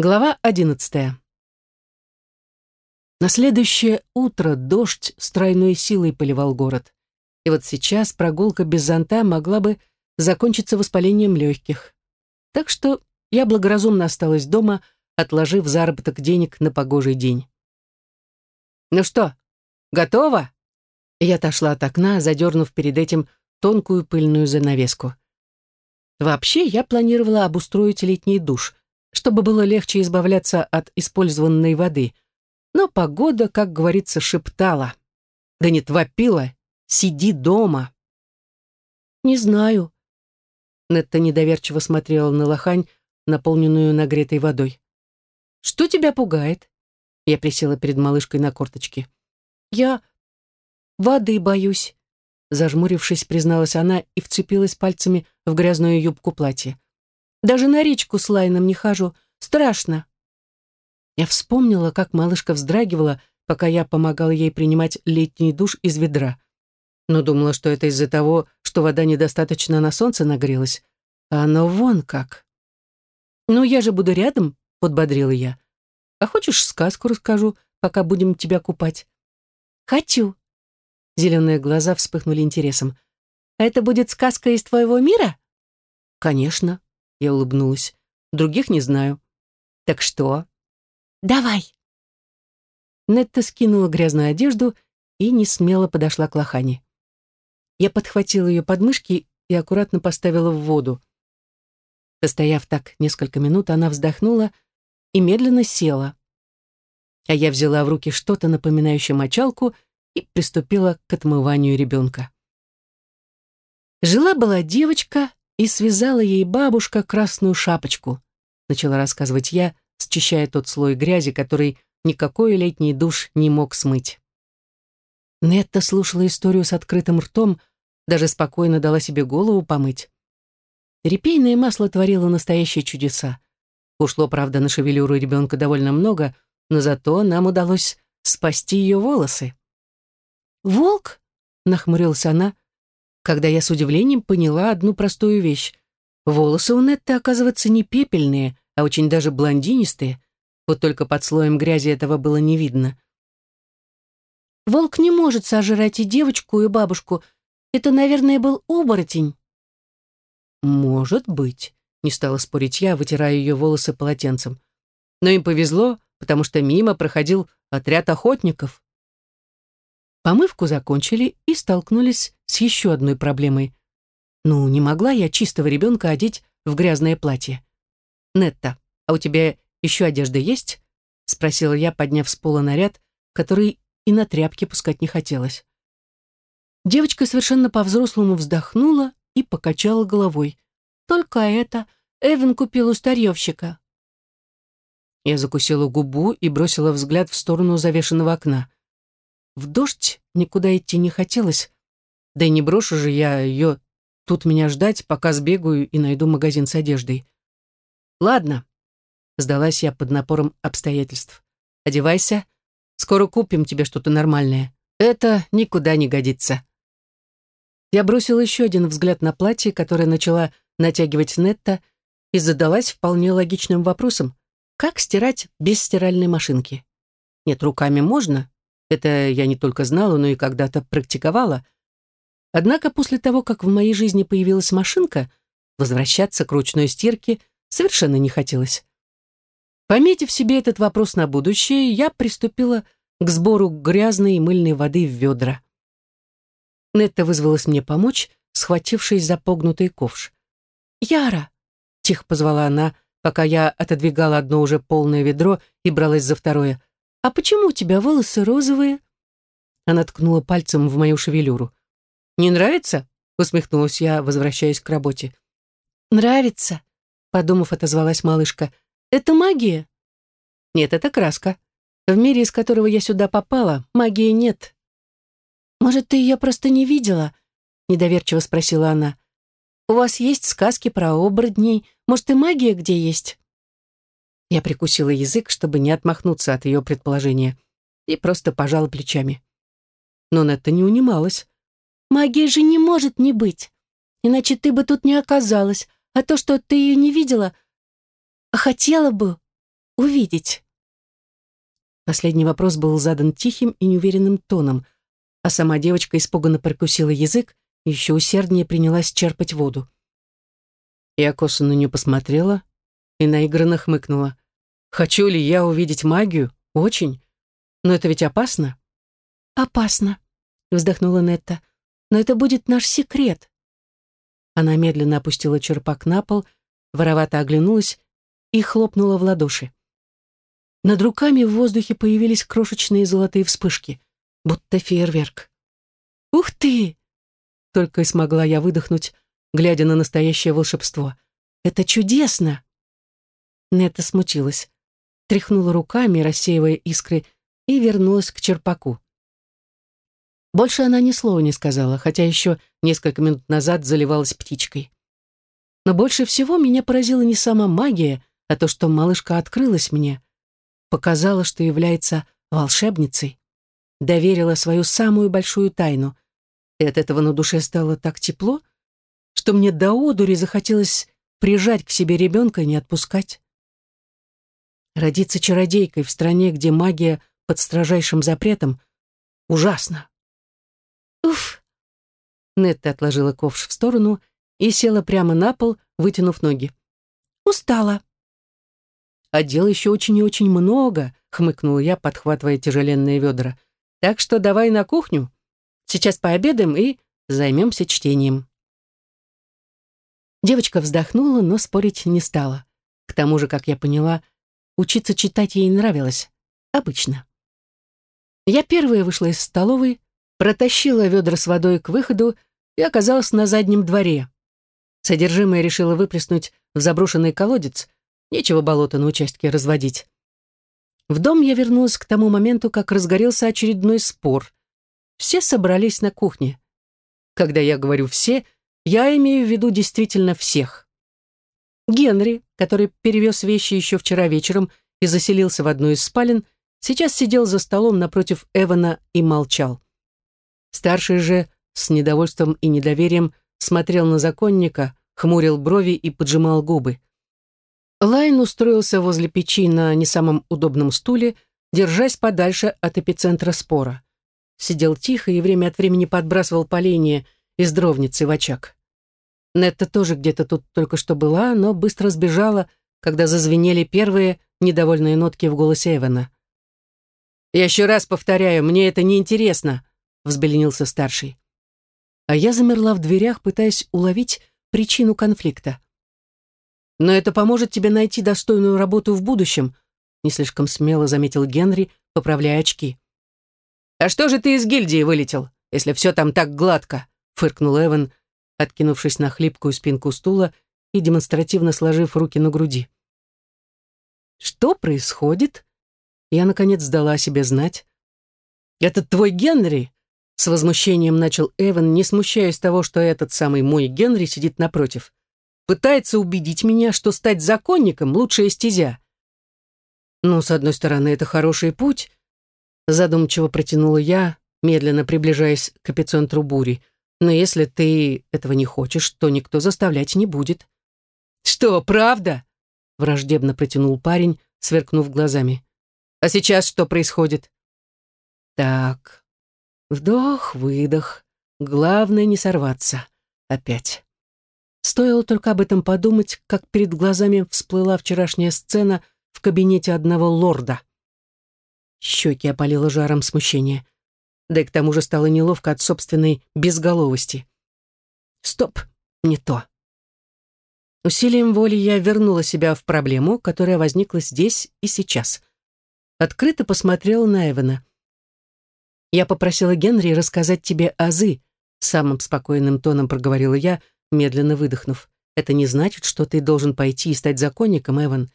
Глава одиннадцатая. На следующее утро дождь с силой поливал город. И вот сейчас прогулка без зонта могла бы закончиться воспалением легких. Так что я благоразумно осталась дома, отложив заработок денег на погожий день. «Ну что, готово?» Я отошла от окна, задернув перед этим тонкую пыльную занавеску. Вообще, я планировала обустроить летний душ, чтобы было легче избавляться от использованной воды. Но погода, как говорится, шептала. Да нет, вопила. Сиди дома. Не знаю. Нетта недоверчиво смотрела на лохань, наполненную нагретой водой. Что тебя пугает? Я присела перед малышкой на корточки. Я воды боюсь. Зажмурившись, призналась она и вцепилась пальцами в грязную юбку платья. Даже на речку с Лайном не хожу. Страшно. Я вспомнила, как малышка вздрагивала, пока я помогала ей принимать летний душ из ведра. Но думала, что это из-за того, что вода недостаточно на солнце нагрелась. А оно вон как. «Ну, я же буду рядом», — подбодрила я. «А хочешь, сказку расскажу, пока будем тебя купать?» «Хочу». Зеленые глаза вспыхнули интересом. «А это будет сказка из твоего мира?» «Конечно», я улыбнулась. Других не знаю. Так что? Давай. Нетта скинула грязную одежду и не смело подошла к лохане. Я подхватила ее подмышки и аккуратно поставила в воду. Постояв так несколько минут, она вздохнула и медленно села. А я взяла в руки что-то напоминающее мочалку и приступила к отмыванию ребенка. Жила-была девочка, и связала ей бабушка красную шапочку, начала рассказывать я, счищая тот слой грязи, который никакой летний душ не мог смыть. Нетта слушала историю с открытым ртом, даже спокойно дала себе голову помыть. Репейное масло творило настоящие чудеса. Ушло, правда, на шевелюру ребенка довольно много, но зато нам удалось спасти ее волосы. «Волк?» — нахмурилась она, когда я с удивлением поняла одну простую вещь. Волосы у Нетты, оказывается, не пепельные, а очень даже блондинистые. Вот только под слоем грязи этого было не видно. «Волк не может сожрать и девочку, и бабушку. Это, наверное, был оборотень». «Может быть», — не стала спорить я, вытирая ее волосы полотенцем. Но им повезло, потому что мимо проходил отряд охотников. Помывку закончили и столкнулись с еще одной проблемой. Ну, не могла я чистого ребенка одеть в грязное платье. «Нетта, а у тебя еще одежда есть?» — спросила я, подняв с пола наряд, который и на тряпке пускать не хотелось. Девочка совершенно по-взрослому вздохнула и покачала головой. «Только это Эван купил у старьевщика». Я закусила губу и бросила взгляд в сторону завешенного окна. В дождь никуда идти не хотелось, да и не брошу же я ее тут меня ждать, пока сбегаю и найду магазин с одеждой. Ладно, сдалась я под напором обстоятельств. Одевайся, скоро купим тебе что-то нормальное. Это никуда не годится. Я бросила еще один взгляд на платье, которое начала натягивать Нетта, и задалась вполне логичным вопросом. Как стирать без стиральной машинки? Нет, руками можно, это я не только знала, но и когда-то практиковала. Однако после того, как в моей жизни появилась машинка, возвращаться к ручной стирке совершенно не хотелось. Пометив себе этот вопрос на будущее, я приступила к сбору грязной и мыльной воды в ведра. Нетта вызвалась мне помочь, схватившись за погнутый ковш. «Яра!» — тихо позвала она, пока я отодвигала одно уже полное ведро и бралась за второе. «А почему у тебя волосы розовые?» Она ткнула пальцем в мою шевелюру. «Не нравится?» — усмехнулась я, возвращаясь к работе. «Нравится», — подумав, отозвалась малышка. «Это магия?» «Нет, это краска. В мире, из которого я сюда попала, магии нет». «Может, ты ее просто не видела?» — недоверчиво спросила она. «У вас есть сказки про оборотней? Может, и магия где есть?» Я прикусила язык, чтобы не отмахнуться от ее предположения, и просто пожала плечами. Но Нетта не унималась. «Магии же не может не быть, иначе ты бы тут не оказалась, а то, что ты ее не видела, а хотела бы, увидеть?» Последний вопрос был задан тихим и неуверенным тоном, а сама девочка испуганно прикусила язык и еще усерднее принялась черпать воду. Я косо на нее посмотрела и наигранно хмыкнула. «Хочу ли я увидеть магию? Очень. Но это ведь опасно?» «Опасно», — вздохнула Нетта. «Но это будет наш секрет». Она медленно опустила черпак на пол, воровато оглянулась и хлопнула в ладоши. Над руками в воздухе появились крошечные золотые вспышки, будто фейерверк. «Ух ты!» Только и смогла я выдохнуть, глядя на настоящее волшебство. «Это чудесно!» Нетта смутилась, тряхнула руками, рассеивая искры, и вернулась к черпаку. Больше она ни слова не сказала, хотя еще несколько минут назад заливалась птичкой. Но больше всего меня поразила не сама магия, а то, что малышка открылась мне, показала, что является волшебницей, доверила свою самую большую тайну. И от этого на душе стало так тепло, что мне до одури захотелось прижать к себе ребенка и не отпускать. Родиться чародейкой в стране, где магия под строжайшим запретом, ужасно. Уф! Нетта отложила ковш в сторону и села прямо на пол, вытянув ноги. Устала. А дел еще очень и очень много, хмыкнула я, подхватывая тяжеленные ведра. Так что давай на кухню. Сейчас пообедаем и займемся чтением. Девочка вздохнула, но спорить не стала. К тому же, как я поняла, учиться читать ей нравилось. Обычно. Я первая вышла из столовой, протащила ведра с водой к выходу и оказалась на заднем дворе. Содержимое решила выплеснуть в заброшенный колодец, нечего болото на участке разводить. В дом я вернулась к тому моменту, как разгорелся очередной спор. Все собрались на кухне. Когда я говорю «все», я имею в виду действительно всех. Генри, который перевез вещи еще вчера вечером и заселился в одну из спален, сейчас сидел за столом напротив Эвана и молчал. Старший же с недовольством и недоверием смотрел на законника, хмурил брови и поджимал губы. Лайн устроился возле печи на не самом удобном стуле, держась подальше от эпицентра спора. Сидел тихо и время от времени подбрасывал поленья из дровницы в очаг. Нетта тоже где-то тут только что была, но быстро сбежала, когда зазвенели первые недовольные нотки в голосе Эвана. «Я еще раз повторяю, мне это не интересно взбеленился старший. А я замерла в дверях, пытаясь уловить причину конфликта. «Но это поможет тебе найти достойную работу в будущем», не слишком смело заметил Генри, поправляя очки. «А что же ты из гильдии вылетел, если все там так гладко?» фыркнул Эван, откинувшись на хлипкую спинку стула и демонстративно сложив руки на груди. «Что происходит?» Я, наконец, дала о себе знать. «Это твой Генри с возмущением начал Эван, не смущаясь того, что этот самый мой Генри сидит напротив. Пытается убедить меня, что стать законником — лучшая стезя. Ну, с одной стороны, это хороший путь, задумчиво протянула я, медленно приближаясь к эпицентру бури. Но если ты этого не хочешь, то никто заставлять не будет. Что, правда? Враждебно протянул парень, сверкнув глазами. А сейчас что происходит? Так, Вдох, выдох. Главное не сорваться. Опять. Стоило только об этом подумать, как перед глазами всплыла вчерашняя сцена в кабинете одного лорда. Щеки опалило жаром смущения. Да и к тому же стало неловко от собственной безголовости. Стоп, не то. Усилием воли я вернула себя в проблему, которая возникла здесь и сейчас. Открыто посмотрела на Эвана. «Я попросила Генри рассказать тебе азы», самым спокойным тоном проговорила я, медленно выдохнув. «Это не значит, что ты должен пойти и стать законником, Эван.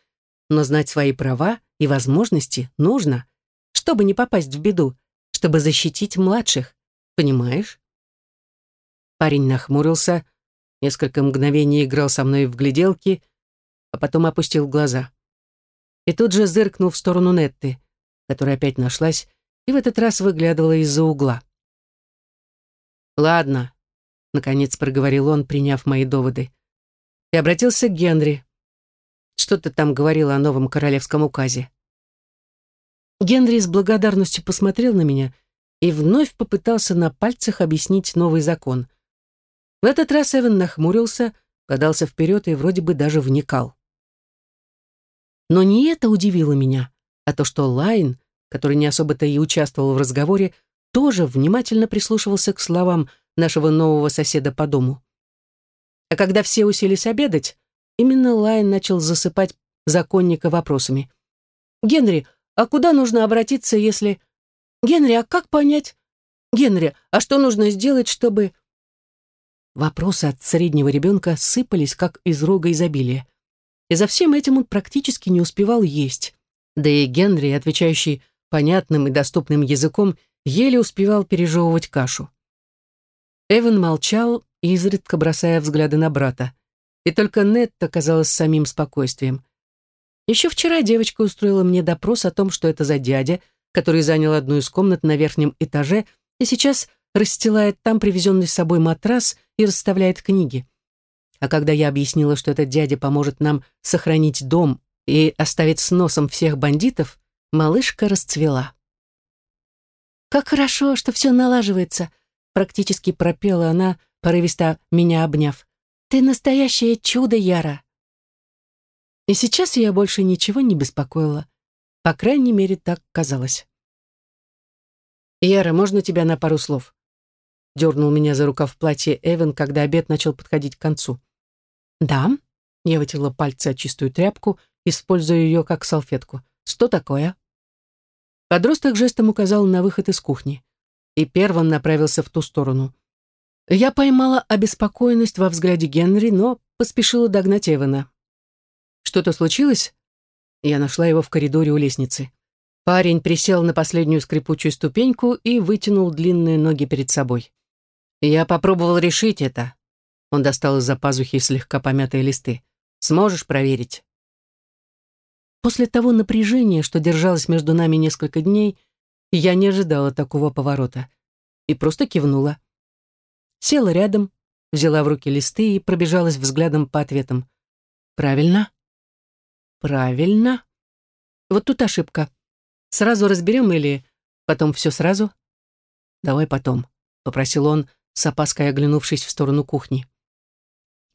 Но знать свои права и возможности нужно, чтобы не попасть в беду, чтобы защитить младших. Понимаешь?» Парень нахмурился, несколько мгновений играл со мной в гляделки, а потом опустил глаза. И тут же зыркнул в сторону Нетты, которая опять нашлась и в этот раз выглядывала из-за угла. «Ладно», — наконец проговорил он, приняв мои доводы, и обратился к Генри. Что ты там говорила о новом королевском указе?» Генри с благодарностью посмотрел на меня и вновь попытался на пальцах объяснить новый закон. В этот раз Эван нахмурился, подался вперед и вроде бы даже вникал. Но не это удивило меня, а то, что Лайн, который не особо-то и участвовал в разговоре, тоже внимательно прислушивался к словам нашего нового соседа по дому. А когда все уселись обедать, именно Лайн начал засыпать законника вопросами. «Генри, а куда нужно обратиться, если...» «Генри, а как понять?» «Генри, а что нужно сделать, чтобы...» Вопросы от среднего ребенка сыпались, как из рога изобилия. И за всем этим он практически не успевал есть. Да и Генри, отвечающий понятным и доступным языком, еле успевал пережевывать кашу. Эван молчал, изредка бросая взгляды на брата. И только Нетта казалась самим спокойствием. Еще вчера девочка устроила мне допрос о том, что это за дядя, который занял одну из комнат на верхнем этаже и сейчас расстилает там привезенный с собой матрас и расставляет книги. А когда я объяснила, что этот дядя поможет нам сохранить дом и оставить с носом всех бандитов, малышка расцвела. «Как хорошо, что все налаживается», — практически пропела она, порывисто меня обняв. «Ты настоящее чудо, Яра!» И сейчас я больше ничего не беспокоила. По крайней мере, так казалось. «Яра, можно тебя на пару слов?» Дернул меня за рукав платье Эван, когда обед начал подходить к концу. «Да», — я вытянула пальцы о чистую тряпку, используя ее как салфетку. «Что такое?» Подросток жестом указал на выход из кухни и первым направился в ту сторону. Я поймала обеспокоенность во взгляде Генри, но поспешила догнать Эвана. «Что-то случилось?» Я нашла его в коридоре у лестницы. Парень присел на последнюю скрипучую ступеньку и вытянул длинные ноги перед собой. Я попробовал решить это. Он достал из-за пазухи слегка помятые листы. Сможешь проверить? После того напряжения, что держалось между нами несколько дней, я не ожидала такого поворота. И просто кивнула. Села рядом, взяла в руки листы и пробежалась взглядом по ответам. Правильно? Правильно. Вот тут ошибка. Сразу разберем или потом все сразу? Давай потом, попросил он, с опаской оглянувшись в сторону кухни.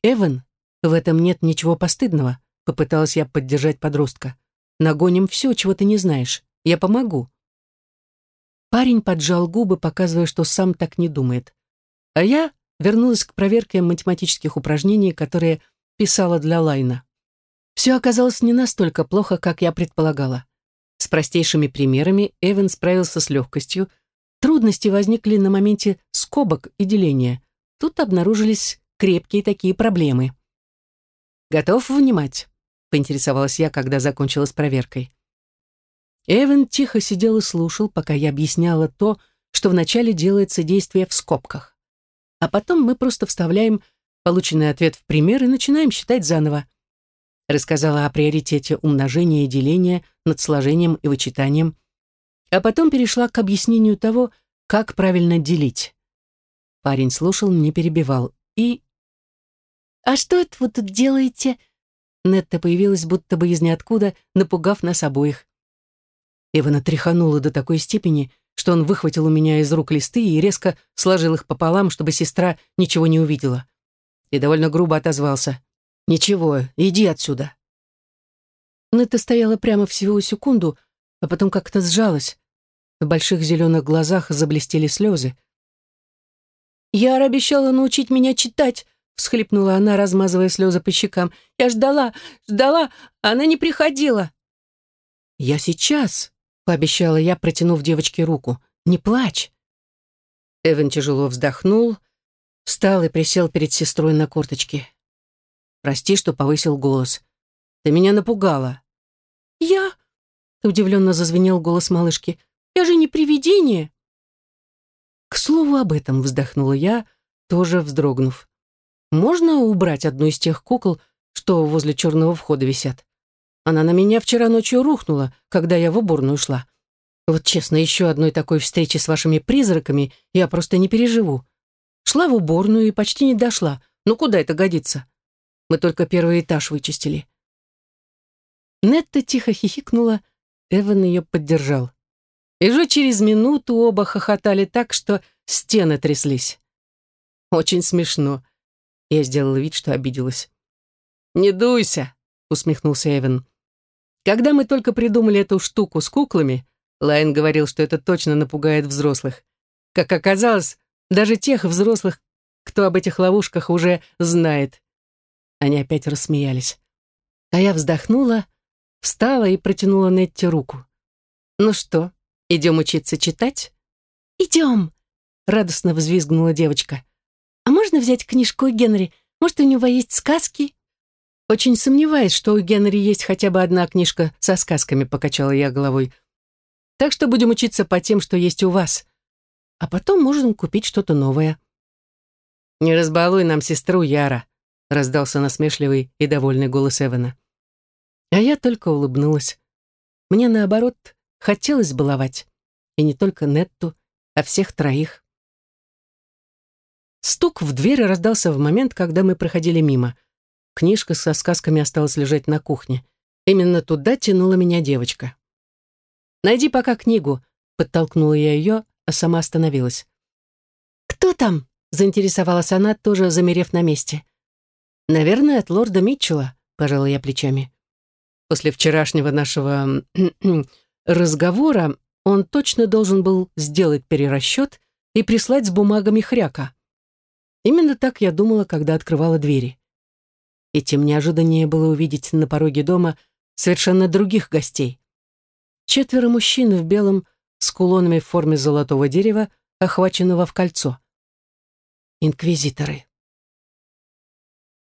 «Эван, в этом нет ничего постыдного», — попыталась я поддержать подростка. «Нагоним все, чего ты не знаешь. Я помогу». Парень поджал губы, показывая, что сам так не думает. А я вернулась к проверке математических упражнений, которые писала для Лайна. Все оказалось не настолько плохо, как я предполагала. С простейшими примерами Эван справился с легкостью, Трудности возникли на моменте скобок и деления. Тут обнаружились крепкие такие проблемы. «Готов внимать?» — поинтересовалась я, когда закончила с проверкой. Эван тихо сидел и слушал, пока я объясняла то, что вначале делается действие в скобках. А потом мы просто вставляем полученный ответ в пример и начинаем считать заново. Рассказала о приоритете умножения и деления над сложением и вычитанием, а потом перешла к объяснению того, как правильно делить. Парень слушал, не перебивал. И... «А что это вы тут делаете?» Нетта появилась будто бы из ниоткуда, напугав нас обоих. Ивана тряханула до такой степени, что он выхватил у меня из рук листы и резко сложил их пополам, чтобы сестра ничего не увидела. И довольно грубо отозвался. «Ничего, иди отсюда». Нетта стояла прямо всего секунду, а потом как-то сжалась. В больших зеленых глазах заблестели слезы. «Яра обещала научить меня читать», — всхлипнула она, размазывая слезы по щекам. «Я ждала, ждала, она не приходила». «Я сейчас», — пообещала я, протянув девочке руку. «Не плачь». Эван тяжело вздохнул, встал и присел перед сестрой на корточки. «Прости, что повысил голос. Ты меня напугала». «Я...» Удивленно зазвенел голос малышки. «Я же не привидение!» К слову об этом вздохнула я, тоже вздрогнув. «Можно убрать одну из тех кукол, что возле черного входа висят? Она на меня вчера ночью рухнула, когда я в уборную шла. Вот честно, еще одной такой встречи с вашими призраками я просто не переживу. Шла в уборную и почти не дошла. Ну куда это годится? Мы только первый этаж вычистили. Нетта тихо хихикнула, Эван ее поддержал. И уже через минуту оба хохотали так, что стены тряслись. Очень смешно. Я сделала вид, что обиделась. «Не дуйся», — усмехнулся Эван. «Когда мы только придумали эту штуку с куклами, Лайн говорил, что это точно напугает взрослых. Как оказалось, даже тех взрослых, кто об этих ловушках уже знает». Они опять рассмеялись. А я вздохнула, встала и протянула Нетти руку. «Ну что, идем учиться читать?» «Идем!» — радостно взвизгнула девочка. «А можно взять книжку Генри? Может, у него есть сказки?» «Очень сомневаюсь, что у Генри есть хотя бы одна книжка со сказками», — покачала я головой. «Так что будем учиться по тем, что есть у вас. А потом можем купить что-то новое». «Не разбалуй нам сестру Яра», — раздался насмешливый и довольный голос Эвана. А я только улыбнулась. Мне, наоборот, хотелось баловать. И не только Нетту, а всех троих. Стук в дверь раздался в момент, когда мы проходили мимо. Книжка со сказками осталась лежать на кухне. Именно туда тянула меня девочка. «Найди пока книгу», — подтолкнула я ее, а сама остановилась. «Кто там?» — заинтересовалась она, тоже замерев на месте. «Наверное, от лорда Митчелла», — пожала я плечами. После вчерашнего нашего разговора он точно должен был сделать перерасчет и прислать с бумагами хряка. Именно так я думала, когда открывала двери. И тем неожиданнее было увидеть на пороге дома совершенно других гостей. Четверо мужчин в белом с кулонами в форме золотого дерева, охваченного в кольцо. Инквизиторы.